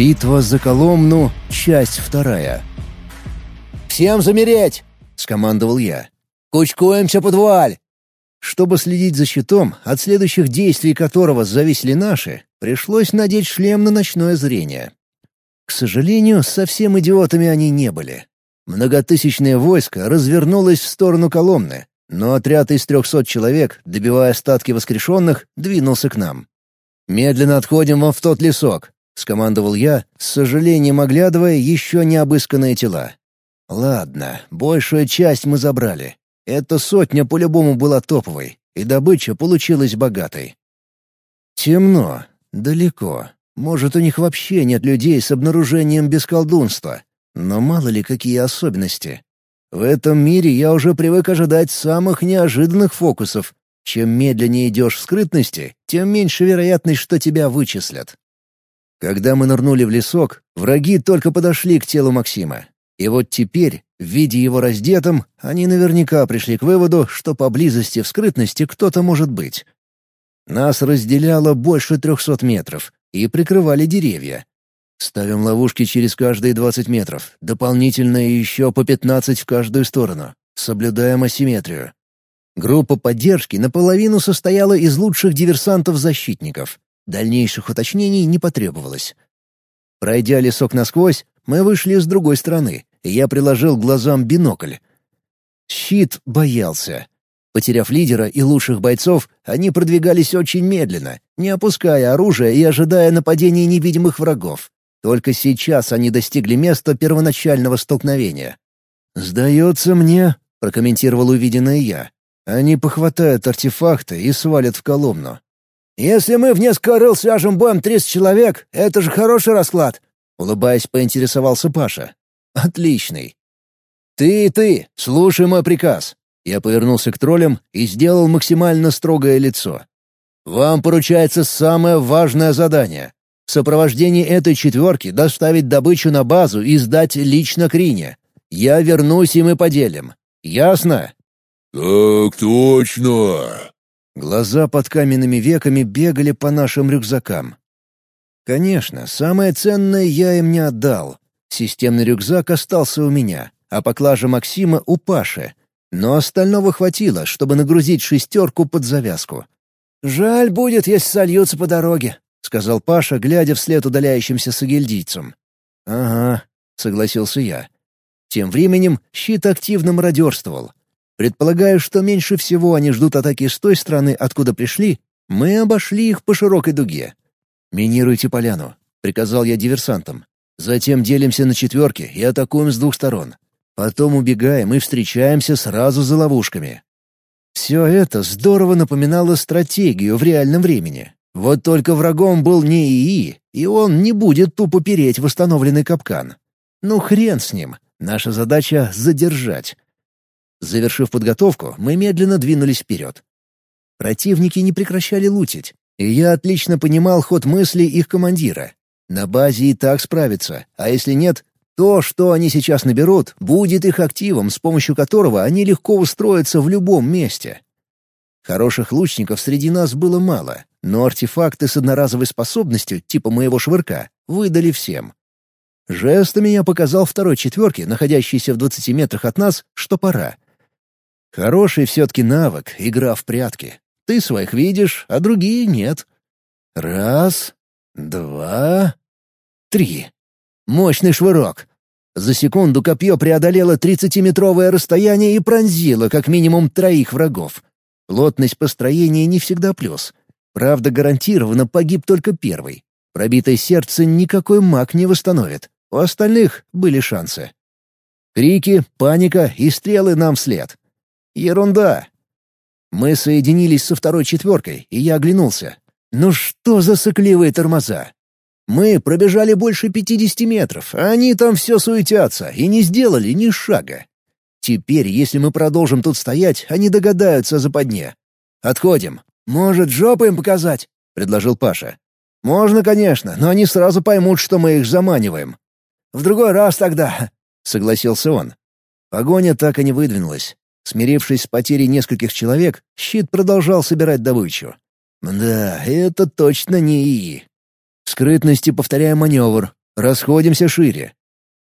Битва за Коломну, часть вторая. «Всем замереть!» — скомандовал я. «Кучкуемся подваль!» Чтобы следить за щитом, от следующих действий которого зависели наши, пришлось надеть шлем на ночное зрение. К сожалению, совсем идиотами они не были. Многотысячное войско развернулось в сторону Коломны, но отряд из трехсот человек, добивая остатки воскрешенных, двинулся к нам. «Медленно отходим в тот лесок», — скомандовал я, с сожалением оглядывая еще не обысканные тела. «Ладно, большую часть мы забрали. Эта сотня по-любому была топовой, и добыча получилась богатой. Темно, далеко. Может, у них вообще нет людей с обнаружением без колдунства. Но мало ли какие особенности. В этом мире я уже привык ожидать самых неожиданных фокусов. Чем медленнее идешь в скрытности, тем меньше вероятность, что тебя вычислят. Когда мы нырнули в лесок, враги только подошли к телу Максима. И вот теперь, видя его раздетым, они наверняка пришли к выводу, что поблизости в скрытности кто-то может быть. Нас разделяло больше трехсот метров, и прикрывали деревья. Ставим ловушки через каждые двадцать метров, дополнительно еще по пятнадцать в каждую сторону. Соблюдаем асимметрию. Группа поддержки наполовину состояла из лучших диверсантов-защитников. Дальнейших уточнений не потребовалось. Пройдя лесок насквозь, мы вышли с другой стороны, и я приложил глазам бинокль. Щит боялся. Потеряв лидера и лучших бойцов, они продвигались очень медленно, не опуская оружие и ожидая нападения невидимых врагов. Только сейчас они достигли места первоначального столкновения. «Сдается мне», — прокомментировал увиденное я, — «они похватают артефакты и свалят в Коломну». «Если мы в несколько рыл свяжем боем 30 человек, это же хороший расклад», — улыбаясь, поинтересовался Паша. «Отличный». «Ты и ты, слушай мой приказ. Я повернулся к троллям и сделал максимально строгое лицо. «Вам поручается самое важное задание. В сопровождении этой четверки доставить добычу на базу и сдать лично Крине. Я вернусь, и мы поделим. Ясно?» «Так точно!» Глаза под каменными веками бегали по нашим рюкзакам. Конечно, самое ценное я им не отдал. Системный рюкзак остался у меня, а поклажа Максима у Паши, но остального хватило, чтобы нагрузить шестерку под завязку. «Жаль будет, если сольются по дороге», — сказал Паша, глядя вслед удаляющимся сагильдийцам. «Ага», — согласился я. Тем временем щит активно мародерствовал. Предполагаю, что меньше всего они ждут атаки с той стороны, откуда пришли, мы обошли их по широкой дуге. «Минируйте поляну», — приказал я диверсантам. «Затем делимся на четверки и атакуем с двух сторон. Потом убегаем и встречаемся сразу за ловушками. Все это здорово напоминало стратегию в реальном времени. Вот только врагом был не ИИ, и он не будет тупо переть в установленный капкан. Ну хрен с ним. Наша задача — задержать. Завершив подготовку, мы медленно двинулись вперед. Противники не прекращали лутить, и я отлично понимал ход мысли их командира. На базе и так справится, а если нет, то, что они сейчас наберут, будет их активом, с помощью которого они легко устроятся в любом месте. Хороших лучников среди нас было мало, но артефакты с одноразовой способностью, типа моего швырка, выдали всем. Жестами я показал второй четверке, находящейся в двадцати метрах от нас, что пора. Хороший все-таки навык — игра в прятки. Ты своих видишь, а другие нет. Раз, два, три. Мощный швырок. За секунду копье преодолело тридцатиметровое расстояние и пронзило как минимум троих врагов. Плотность построения не всегда плюс. Правда, гарантированно погиб только первый. Пробитое сердце никакой маг не восстановит. У остальных были шансы. Крики, паника и стрелы нам вслед. Ерунда. Мы соединились со второй четверкой, и я оглянулся. Ну что за сыкливые тормоза? Мы пробежали больше пятидесяти метров, а они там все суетятся и не сделали ни шага. Теперь, если мы продолжим тут стоять, они догадаются о западне. Отходим. Может, жопу им показать? — предложил Паша. «Можно, конечно, но они сразу поймут, что мы их заманиваем». «В другой раз тогда», — согласился он. Погоня так и не выдвинулась. Смирившись с потерей нескольких человек, щит продолжал собирать добычу. «Да, это точно не ИИ. В скрытности повторяя маневр. Расходимся шире.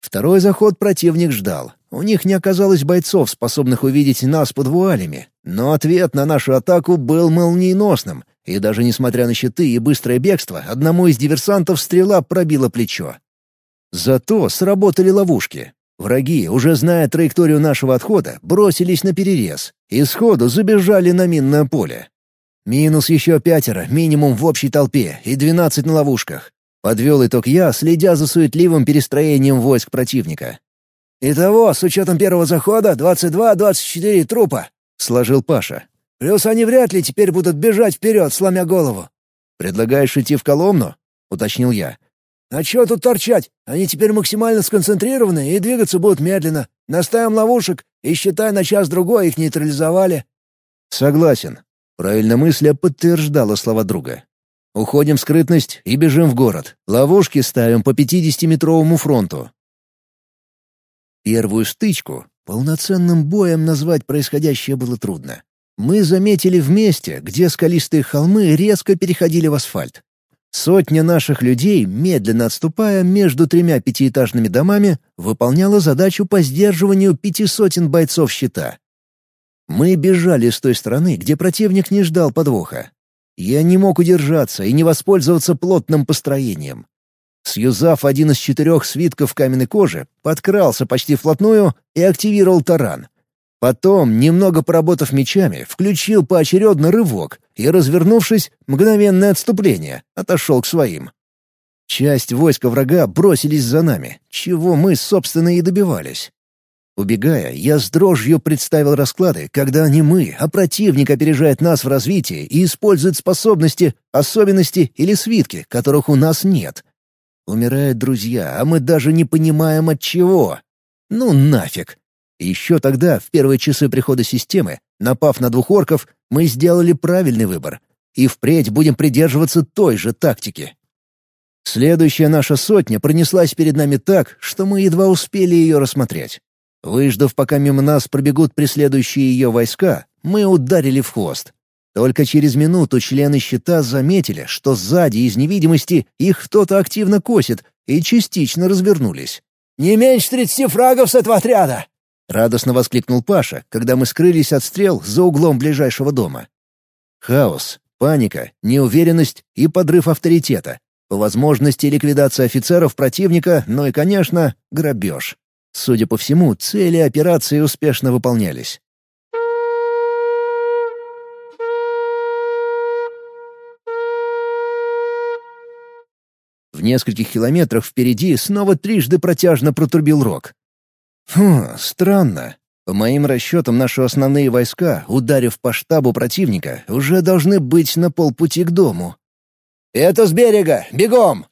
Второй заход противник ждал. У них не оказалось бойцов, способных увидеть нас под вуалями, но ответ на нашу атаку был молниеносным, и даже несмотря на щиты и быстрое бегство, одному из диверсантов стрела пробила плечо. Зато сработали ловушки. Враги, уже зная траекторию нашего отхода, бросились на перерез и сходу забежали на минное поле. Минус еще пятеро, минимум в общей толпе, и двенадцать на ловушках. Подвел итог я, следя за суетливым перестроением войск противника. «Итого, с учетом первого захода, 22-24 трупа», — сложил Паша. «Плюс они вряд ли теперь будут бежать вперед, сломя голову». «Предлагаешь идти в Коломну?» — уточнил я. «А чё тут торчать? Они теперь максимально сконцентрированы и двигаться будут медленно. Наставим ловушек и, считай, на час-другой их нейтрализовали». «Согласен». Правильно мысля подтверждала слова друга. «Уходим в скрытность и бежим в город. Ловушки ставим по 50-метровому фронту. Первую стычку полноценным боем назвать происходящее было трудно. Мы заметили в месте, где скалистые холмы резко переходили в асфальт. Сотня наших людей, медленно отступая между тремя пятиэтажными домами, выполняла задачу по сдерживанию пяти сотен бойцов щита. Мы бежали с той стороны, где противник не ждал подвоха. Я не мог удержаться и не воспользоваться плотным построением. Сьюзав один из четырех свитков каменной кожи, подкрался почти вплотную и активировал таран. Потом, немного поработав мечами, включил поочередно рывок и, развернувшись, мгновенное отступление, отошел к своим. Часть войска врага бросились за нами, чего мы, собственно, и добивались. Убегая, я с дрожью представил расклады, когда не мы, а противник опережает нас в развитии и использует способности, особенности или свитки, которых у нас нет — Умирают друзья, а мы даже не понимаем от чего. Ну нафиг. Еще тогда, в первые часы прихода системы, напав на двух орков, мы сделали правильный выбор. И впредь будем придерживаться той же тактики. Следующая наша сотня пронеслась перед нами так, что мы едва успели ее рассмотреть. Выждав, пока мимо нас пробегут преследующие ее войска, мы ударили в хвост. Только через минуту члены щита заметили, что сзади из невидимости их кто-то активно косит, и частично развернулись. «Не меньше тридцати фрагов с этого отряда!» — радостно воскликнул Паша, когда мы скрылись от стрел за углом ближайшего дома. Хаос, паника, неуверенность и подрыв авторитета. По возможности ликвидация офицеров противника, ну и, конечно, грабеж. Судя по всему, цели операции успешно выполнялись. В нескольких километрах впереди снова трижды протяжно протрубил рог. Фу, странно. По моим расчетам, наши основные войска, ударив по штабу противника, уже должны быть на полпути к дому. «Это с берега! Бегом!»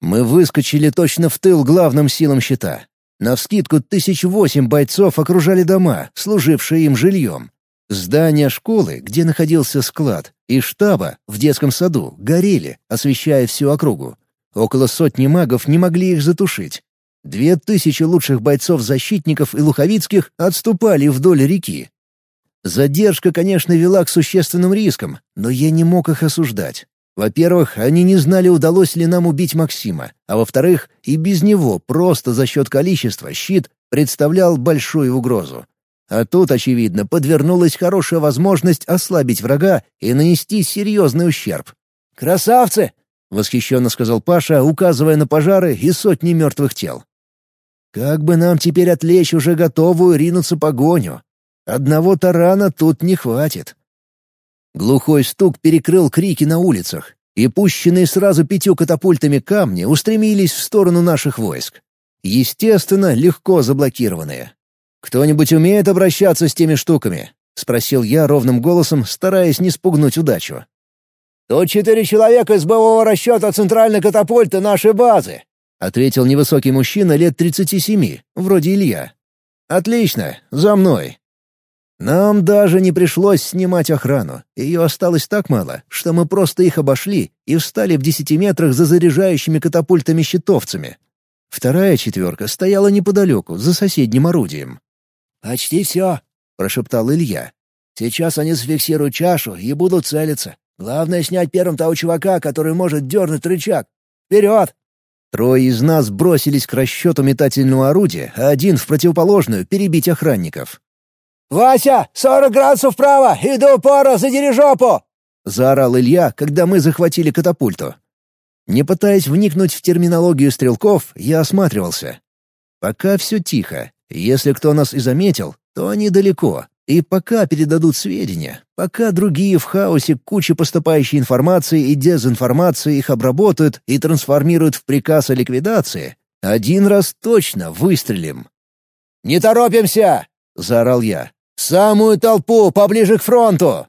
Мы выскочили точно в тыл главным силам щита. Навскидку тысяч восемь бойцов окружали дома, служившие им жильем. Здания школы, где находился склад, и штаба в детском саду горели, освещая всю округу. Около сотни магов не могли их затушить. Две тысячи лучших бойцов-защитников и луховицких отступали вдоль реки. Задержка, конечно, вела к существенным рискам, но я не мог их осуждать. Во-первых, они не знали, удалось ли нам убить Максима, а во-вторых, и без него просто за счет количества щит представлял большую угрозу. А тут, очевидно, подвернулась хорошая возможность ослабить врага и нанести серьезный ущерб. «Красавцы! — восхищенно сказал Паша, указывая на пожары и сотни мертвых тел. «Как бы нам теперь отвлечь уже готовую ринуться погоню? Одного тарана тут не хватит». Глухой стук перекрыл крики на улицах, и пущенные сразу пятью катапультами камни устремились в сторону наших войск. Естественно, легко заблокированные. «Кто-нибудь умеет обращаться с теми штуками?» — спросил я ровным голосом, стараясь не спугнуть удачу. «Тут четыре человека из боевого расчета центральной катапульты нашей базы», — ответил невысокий мужчина лет тридцати семи, вроде Илья. «Отлично, за мной». Нам даже не пришлось снимать охрану. Ее осталось так мало, что мы просто их обошли и встали в десяти метрах за заряжающими катапультами-щитовцами. Вторая четверка стояла неподалеку, за соседним орудием. «Почти все», — прошептал Илья. «Сейчас они зафиксируют чашу и будут целиться. Главное — снять первым того чувака, который может дернуть рычаг. Вперед!» Трое из нас бросились к расчету метательного орудия, а один в противоположную — перебить охранников. «Вася, сорок градусов вправо! Иду упора, задери жопу!» — заорал Илья, когда мы захватили катапульту. Не пытаясь вникнуть в терминологию стрелков, я осматривался. Пока все тихо. Если кто нас и заметил, то они далеко. И пока передадут сведения, пока другие в хаосе куча поступающей информации и дезинформации их обработают и трансформируют в приказ о ликвидации, один раз точно выстрелим. «Не торопимся!» — заорал я. «Самую толпу, поближе к фронту!»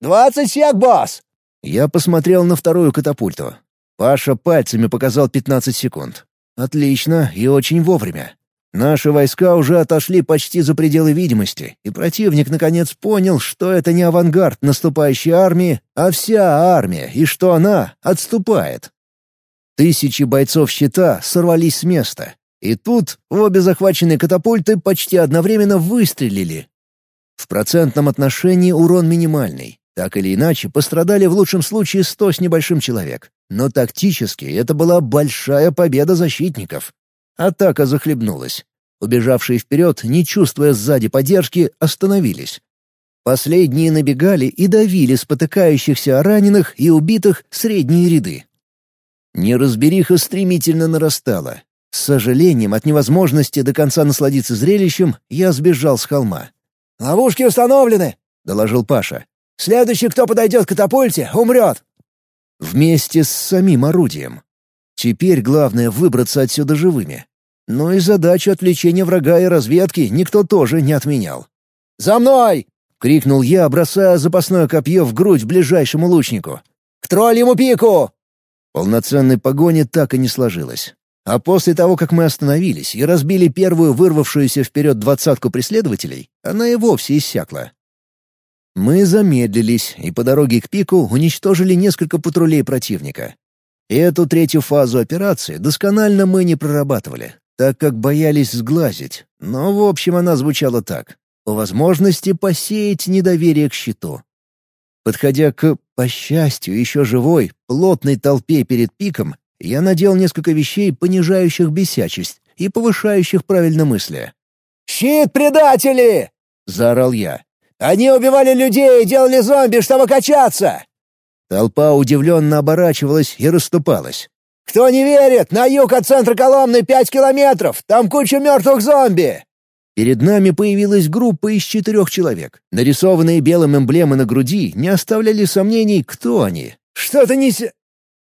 «Двадцать сек, босс!» Я посмотрел на вторую катапульту. Паша пальцами показал 15 секунд. Отлично и очень вовремя. Наши войска уже отошли почти за пределы видимости, и противник наконец понял, что это не авангард наступающей армии, а вся армия, и что она отступает. Тысячи бойцов щита сорвались с места. И тут обе захваченные катапульты почти одновременно выстрелили. В процентном отношении урон минимальный. Так или иначе, пострадали в лучшем случае сто с небольшим человек. Но тактически это была большая победа защитников. Атака захлебнулась. Убежавшие вперед, не чувствуя сзади поддержки, остановились. Последние набегали и давили спотыкающихся раненых и убитых средние ряды. Неразбериха стремительно нарастала. С сожалением от невозможности до конца насладиться зрелищем, я сбежал с холма. «Ловушки установлены!» — доложил Паша. «Следующий, кто подойдет к катапульте, умрет!» Вместе с самим орудием. Теперь главное выбраться отсюда живыми. Но и задачу отвлечения врага и разведки никто тоже не отменял. «За мной!» — крикнул я, бросая запасное копье в грудь ближайшему лучнику. «К тролльему пику!» Полноценной погони так и не сложилось. А после того, как мы остановились и разбили первую вырвавшуюся вперед двадцатку преследователей, она и вовсе иссякла. Мы замедлились и по дороге к пику уничтожили несколько патрулей противника. Эту третью фазу операции досконально мы не прорабатывали, так как боялись сглазить, но в общем она звучала так. По возможности посеять недоверие к щиту. Подходя к, по счастью, еще живой, плотной толпе перед пиком, я надел несколько вещей, понижающих бесячесть и повышающих правильно мысли. «Щит предатели!» — заорал я. Они убивали людей и делали зомби, чтобы качаться!» Толпа удивленно оборачивалась и расступалась. «Кто не верит, на юг от центра Коломны пять километров! Там куча мертвых зомби!» Перед нами появилась группа из четырех человек. Нарисованные белым эмблемы на груди не оставляли сомнений, кто они. «Что ты несешь?»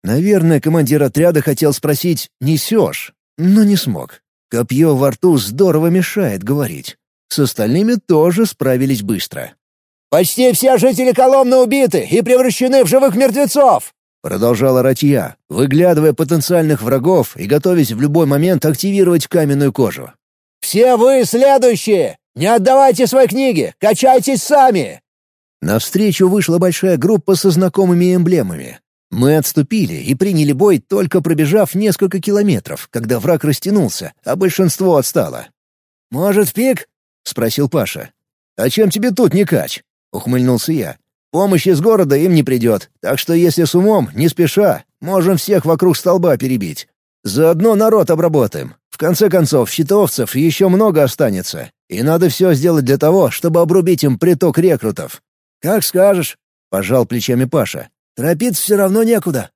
Наверное, командир отряда хотел спросить «несешь», но не смог. Копье во рту здорово мешает говорить. С остальными тоже справились быстро. «Почти все жители Коломны убиты и превращены в живых мертвецов!» Продолжала Ратья, выглядывая потенциальных врагов и готовясь в любой момент активировать каменную кожу. «Все вы следующие! Не отдавайте свои книги! Качайтесь сами!» Навстречу вышла большая группа со знакомыми эмблемами. Мы отступили и приняли бой, только пробежав несколько километров, когда враг растянулся, а большинство отстало. «Может, пик?» — спросил Паша. «А чем тебе тут не кач?» — ухмыльнулся я. «Помощь из города им не придет, так что если с умом, не спеша, можем всех вокруг столба перебить. Заодно народ обработаем. В конце концов, щитовцев еще много останется, и надо все сделать для того, чтобы обрубить им приток рекрутов». «Как скажешь», — пожал плечами Паша. «Торопиться все равно некуда».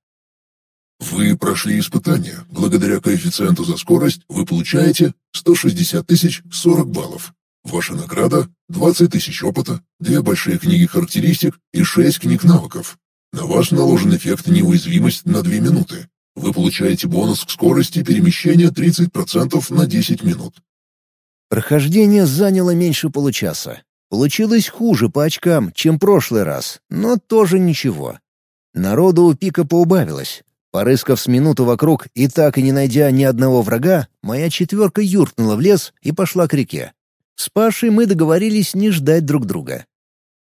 Вы прошли испытание. Благодаря коэффициенту за скорость вы получаете 160 тысяч 40 баллов. Ваша награда — 20 тысяч опыта, две большие книги характеристик и шесть книг навыков. На вас наложен эффект неуязвимость на 2 минуты. Вы получаете бонус к скорости перемещения 30% на 10 минут. Прохождение заняло меньше получаса. Получилось хуже по очкам, чем прошлый раз, но тоже ничего. Народу у пика поубавилось. Порыскав с минуту вокруг и так и не найдя ни одного врага, моя четверка юркнула в лес и пошла к реке. С Пашей мы договорились не ждать друг друга.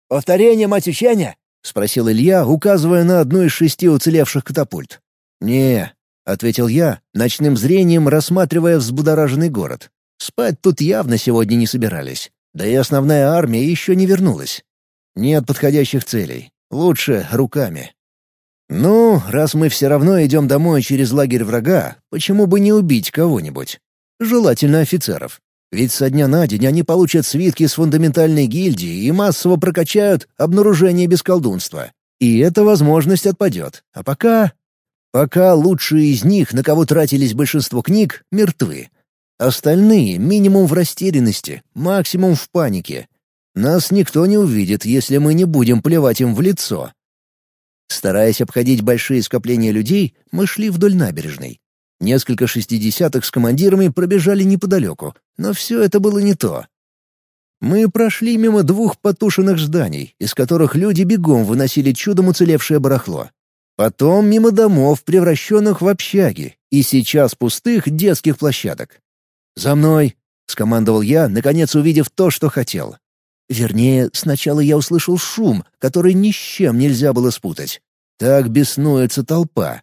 «Повторение, мать учения?» — спросил Илья, указывая на одну из шести уцелевших катапульт. «Не», — ответил я, ночным зрением рассматривая взбудораженный город. «Спать тут явно сегодня не собирались. Да и основная армия еще не вернулась. Нет подходящих целей. Лучше руками». Ну, раз мы все равно идем домой через лагерь врага, почему бы не убить кого-нибудь? Желательно офицеров. Ведь со дня на день они получат свитки с фундаментальной гильдии и массово прокачают обнаружение без колдунства. И эта возможность отпадет. А пока... Пока лучшие из них, на кого тратились большинство книг, мертвы. Остальные — минимум в растерянности, максимум в панике. Нас никто не увидит, если мы не будем плевать им в лицо. Стараясь обходить большие скопления людей, мы шли вдоль набережной. Несколько шестидесятых с командирами пробежали неподалеку, но все это было не то. Мы прошли мимо двух потушенных зданий, из которых люди бегом выносили чудом уцелевшее барахло. Потом мимо домов, превращенных в общаги, и сейчас пустых детских площадок. «За мной!» — скомандовал я, наконец увидев то, что хотел. Вернее, сначала я услышал шум, который ни с чем нельзя было спутать. Так беснуется толпа.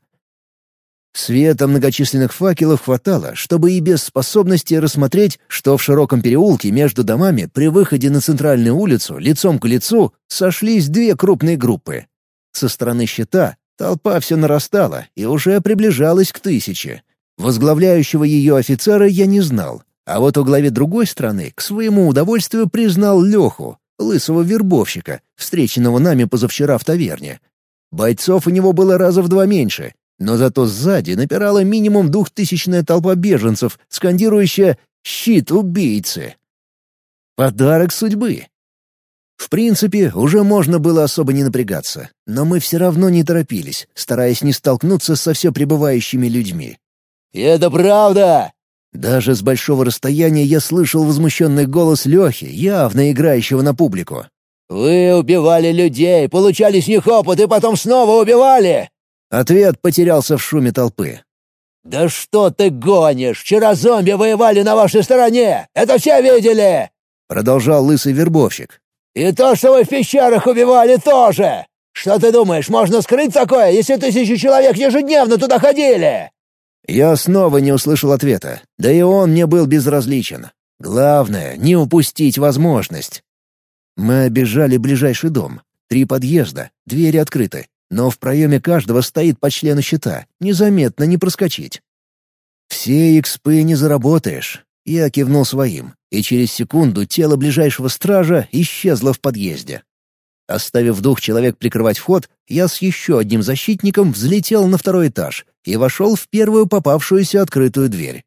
Света многочисленных факелов хватало, чтобы и без способности рассмотреть, что в широком переулке между домами при выходе на центральную улицу лицом к лицу сошлись две крупные группы. Со стороны щита толпа все нарастала и уже приближалась к тысяче. Возглавляющего ее офицера я не знал, а вот у главе другой страны к своему удовольствию признал Леху, лысого вербовщика, встреченного нами позавчера в таверне. Бойцов у него было раза в два меньше, но зато сзади напирала минимум двухтысячная толпа беженцев, скандирующая «Щит убийцы!». Подарок судьбы. В принципе, уже можно было особо не напрягаться, но мы все равно не торопились, стараясь не столкнуться со все пребывающими людьми. «Это правда!» Даже с большого расстояния я слышал возмущенный голос Лехи, явно играющего на публику. «Вы убивали людей, получали с них опыт и потом снова убивали!» Ответ потерялся в шуме толпы. «Да что ты гонишь? Вчера зомби воевали на вашей стороне! Это все видели!» Продолжал лысый вербовщик. «И то, что вы в пещерах убивали, тоже! Что ты думаешь, можно скрыть такое, если тысячи человек ежедневно туда ходили?» Я снова не услышал ответа, да и он мне был безразличен. Главное — не упустить возможность. Мы обежали ближайший дом. Три подъезда, двери открыты, но в проеме каждого стоит по члену щита, незаметно не проскочить. «Все экспы не заработаешь», — я кивнул своим, и через секунду тело ближайшего стража исчезло в подъезде. Оставив двух человек прикрывать вход, я с еще одним защитником взлетел на второй этаж и вошел в первую попавшуюся открытую дверь.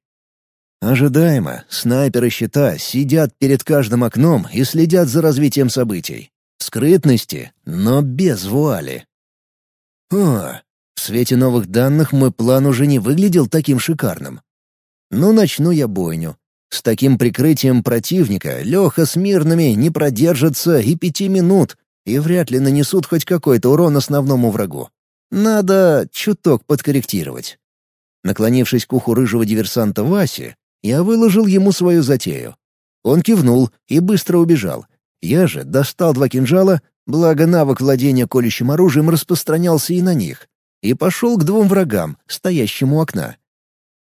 Ожидаемо, снайперы щита сидят перед каждым окном и следят за развитием событий. Скрытности, но без вуали. О, в свете новых данных мой план уже не выглядел таким шикарным. Ну, начну я бойню. С таким прикрытием противника Леха с мирными не продержится и пяти минут, и вряд ли нанесут хоть какой-то урон основному врагу. Надо чуток подкорректировать. Наклонившись к уху рыжего диверсанта Васи, я выложил ему свою затею. Он кивнул и быстро убежал. Я же достал два кинжала, благо навык владения колющим оружием распространялся и на них, и пошел к двум врагам, стоящим у окна.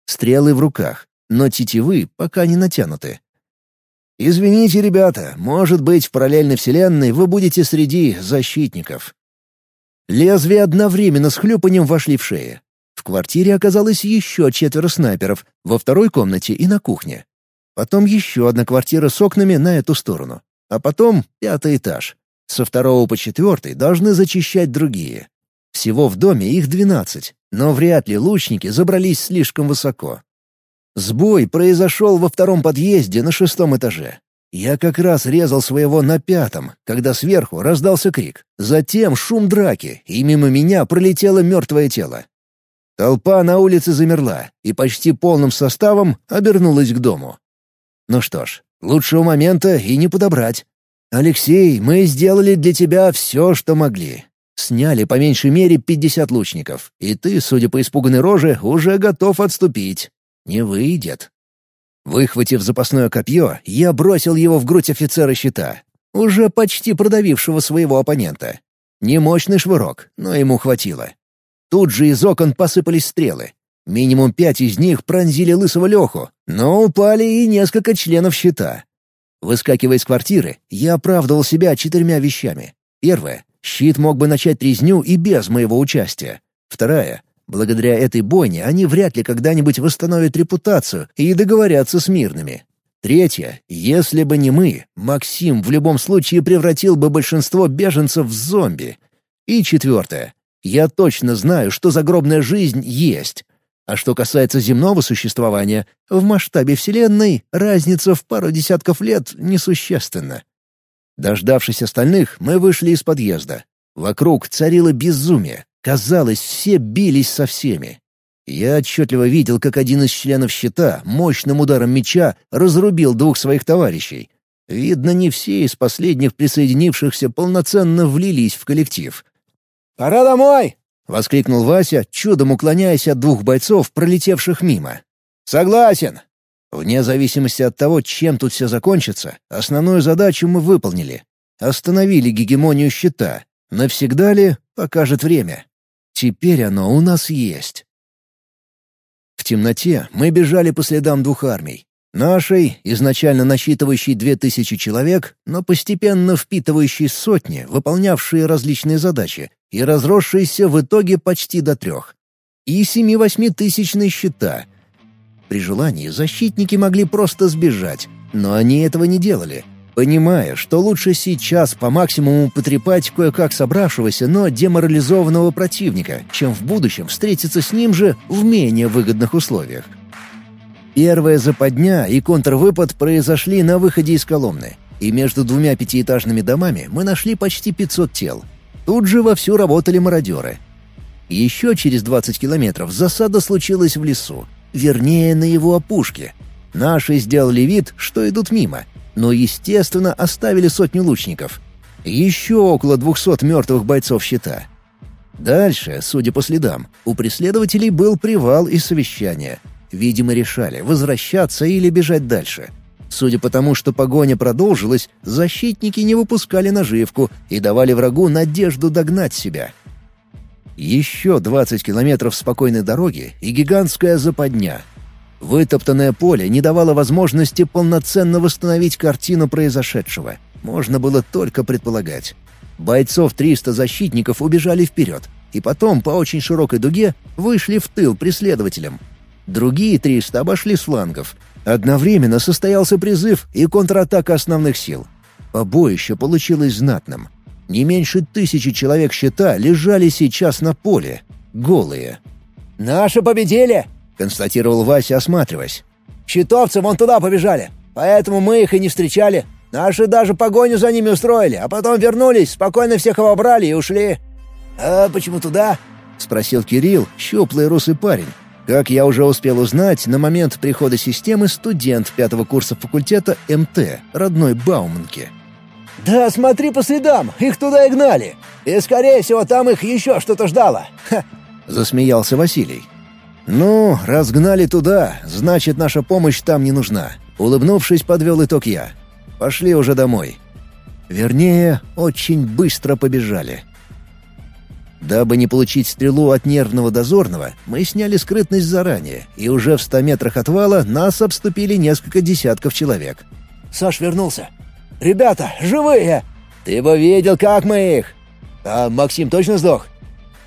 Стрелы в руках, но тетивы пока не натянуты. «Извините, ребята, может быть, в параллельной вселенной вы будете среди защитников. Лезвия одновременно с хлюпанием вошли в шеи. В квартире оказалось еще четверо снайперов, во второй комнате и на кухне. Потом еще одна квартира с окнами на эту сторону. А потом пятый этаж. Со второго по четвертый должны зачищать другие. Всего в доме их двенадцать, но вряд ли лучники забрались слишком высоко. Сбой произошел во втором подъезде на шестом этаже. Я как раз резал своего на пятом, когда сверху раздался крик. Затем шум драки, и мимо меня пролетело мертвое тело. Толпа на улице замерла и почти полным составом обернулась к дому. Ну что ж, лучшего момента и не подобрать. «Алексей, мы сделали для тебя все, что могли. Сняли по меньшей мере пятьдесят лучников, и ты, судя по испуганной роже, уже готов отступить. Не выйдет. Выхватив запасное копье, я бросил его в грудь офицера щита, уже почти продавившего своего оппонента. Не мощный швырок, но ему хватило. Тут же из окон посыпались стрелы. Минимум пять из них пронзили лысого Леху, но упали и несколько членов щита. Выскакивая из квартиры, я оправдывал себя четырьмя вещами. Первое — щит мог бы начать резню и без моего участия. Вторая. Благодаря этой бойне они вряд ли когда-нибудь восстановят репутацию и договорятся с мирными. Третье. Если бы не мы, Максим в любом случае превратил бы большинство беженцев в зомби. И четвертое. Я точно знаю, что загробная жизнь есть. А что касается земного существования, в масштабе Вселенной разница в пару десятков лет несущественна. Дождавшись остальных, мы вышли из подъезда. Вокруг царило безумие. Казалось, все бились со всеми. Я отчетливо видел, как один из членов щита мощным ударом меча разрубил двух своих товарищей. Видно, не все из последних присоединившихся полноценно влились в коллектив. «Пора домой!» — воскликнул Вася, чудом уклоняясь от двух бойцов, пролетевших мимо. «Согласен!» Вне зависимости от того, чем тут все закончится, основную задачу мы выполнили. Остановили гегемонию щита. Навсегда ли, покажет время. Теперь оно у нас есть. В темноте мы бежали по следам двух армий. Нашей, изначально насчитывающей две тысячи человек, но постепенно впитывающей сотни, выполнявшие различные задачи, и разросшейся в итоге почти до трех. И семи-восьмитысячные счета. При желании защитники могли просто сбежать, но они этого не делали — понимая, что лучше сейчас по максимуму потрепать кое-как собравшегося, но деморализованного противника, чем в будущем встретиться с ним же в менее выгодных условиях. Первая западня и контрвыпад произошли на выходе из Коломны, и между двумя пятиэтажными домами мы нашли почти 500 тел. Тут же вовсю работали мародеры. Еще через 20 километров засада случилась в лесу, вернее, на его опушке. Наши сделали вид, что идут мимо — но, естественно, оставили сотню лучников. Еще около двухсот мертвых бойцов щита. Дальше, судя по следам, у преследователей был привал и совещание. Видимо, решали, возвращаться или бежать дальше. Судя по тому, что погоня продолжилась, защитники не выпускали наживку и давали врагу надежду догнать себя. Еще 20 километров спокойной дороги и гигантская западня — Вытоптанное поле не давало возможности полноценно восстановить картину произошедшего. Можно было только предполагать. Бойцов 300 защитников убежали вперед, и потом по очень широкой дуге вышли в тыл преследователям. Другие 300 обошли с флангов. Одновременно состоялся призыв и контратака основных сил. Побоище получилось знатным. Не меньше тысячи человек щита лежали сейчас на поле, голые. «Наши победили!» — констатировал Вася, осматриваясь. «Щитовцы вон туда побежали, поэтому мы их и не встречали. Наши даже погоню за ними устроили, а потом вернулись, спокойно всех обобрали и ушли». «А почему туда?» — спросил Кирилл, щуплый русый парень. Как я уже успел узнать, на момент прихода системы студент пятого курса факультета МТ, родной Бауманки. «Да смотри по следам, их туда и гнали. И, скорее всего, там их еще что-то ждало». Ха. Засмеялся Василий. «Ну, разгнали туда, значит, наша помощь там не нужна», — улыбнувшись, подвел итог я. «Пошли уже домой». Вернее, очень быстро побежали. Дабы не получить стрелу от нервного дозорного, мы сняли скрытность заранее, и уже в ста метрах от вала нас обступили несколько десятков человек. «Саш вернулся. Ребята, живые!» «Ты бы видел, как мы их!» «А Максим точно сдох?»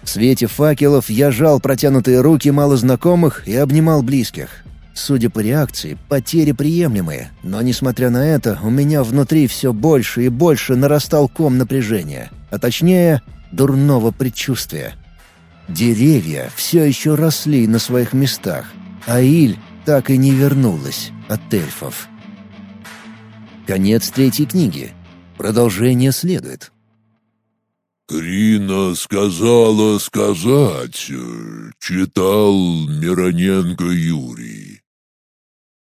В свете факелов я жал протянутые руки малознакомых и обнимал близких. Судя по реакции, потери приемлемые, но, несмотря на это, у меня внутри все больше и больше нарастал ком напряжения, а точнее, дурного предчувствия. Деревья все еще росли на своих местах, а Иль так и не вернулась от эльфов. Конец третьей книги. Продолжение следует. «Крина сказала сказать», — читал Мироненко Юрий.